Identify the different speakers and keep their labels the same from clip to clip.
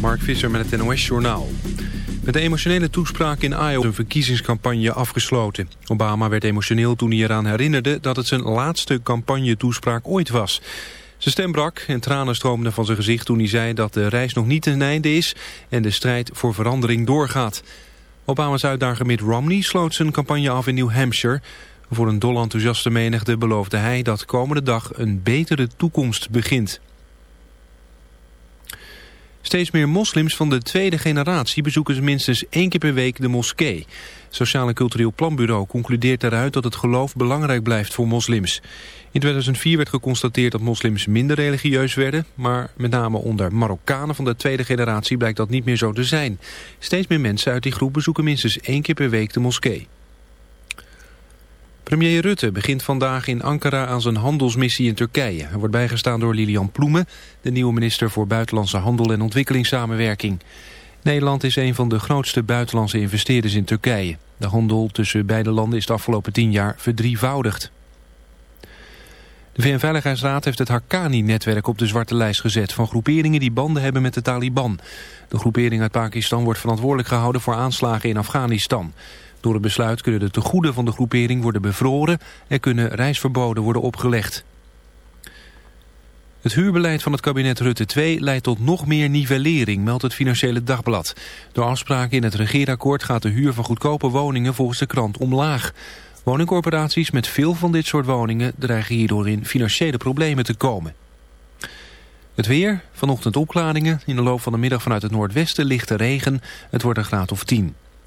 Speaker 1: Mark Visser met het NOS-journaal. Met de emotionele toespraak in Iowa een verkiezingscampagne afgesloten. Obama werd emotioneel toen hij eraan herinnerde dat het zijn laatste campagne-toespraak ooit was. Zijn stem brak en tranen stroomden van zijn gezicht toen hij zei dat de reis nog niet ten einde is en de strijd voor verandering doorgaat. Obama's uitdager Mitt Romney sloot zijn campagne af in New Hampshire. Voor een dol enthousiaste menigte beloofde hij dat komende dag een betere toekomst begint. Steeds meer moslims van de tweede generatie bezoeken minstens één keer per week de moskee. Sociaal en Cultureel Planbureau concludeert daaruit dat het geloof belangrijk blijft voor moslims. In 2004 werd geconstateerd dat moslims minder religieus werden, maar met name onder Marokkanen van de tweede generatie blijkt dat niet meer zo te zijn. Steeds meer mensen uit die groep bezoeken minstens één keer per week de moskee. Premier Rutte begint vandaag in Ankara aan zijn handelsmissie in Turkije. Hij wordt bijgestaan door Lilian Ploemen, de nieuwe minister voor Buitenlandse Handel en Ontwikkelingssamenwerking. Nederland is een van de grootste buitenlandse investeerders in Turkije. De handel tussen beide landen is de afgelopen tien jaar verdrievoudigd. De VN-veiligheidsraad heeft het Haqqani-netwerk op de zwarte lijst gezet... van groeperingen die banden hebben met de Taliban. De groepering uit Pakistan wordt verantwoordelijk gehouden voor aanslagen in Afghanistan. Door het besluit kunnen de tegoeden van de groepering worden bevroren... en kunnen reisverboden worden opgelegd. Het huurbeleid van het kabinet Rutte 2 leidt tot nog meer nivellering, meldt het Financiële Dagblad. Door afspraken in het regeerakkoord gaat de huur van goedkope woningen volgens de krant omlaag. Woningcorporaties met veel van dit soort woningen dreigen hierdoor in financiële problemen te komen. Het weer, vanochtend opklaringen, in de loop van de middag vanuit het noordwesten lichte regen. Het wordt een graad of 10.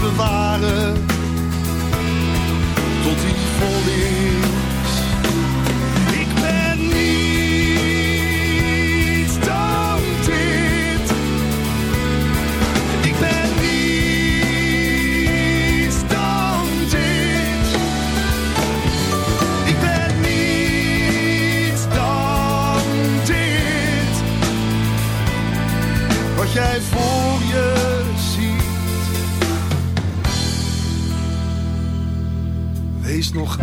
Speaker 2: bewaren. Tot die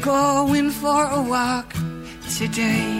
Speaker 3: Going for a walk today.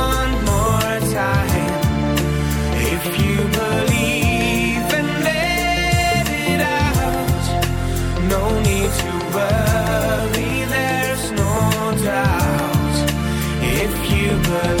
Speaker 4: you believe,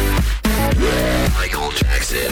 Speaker 5: Jackson.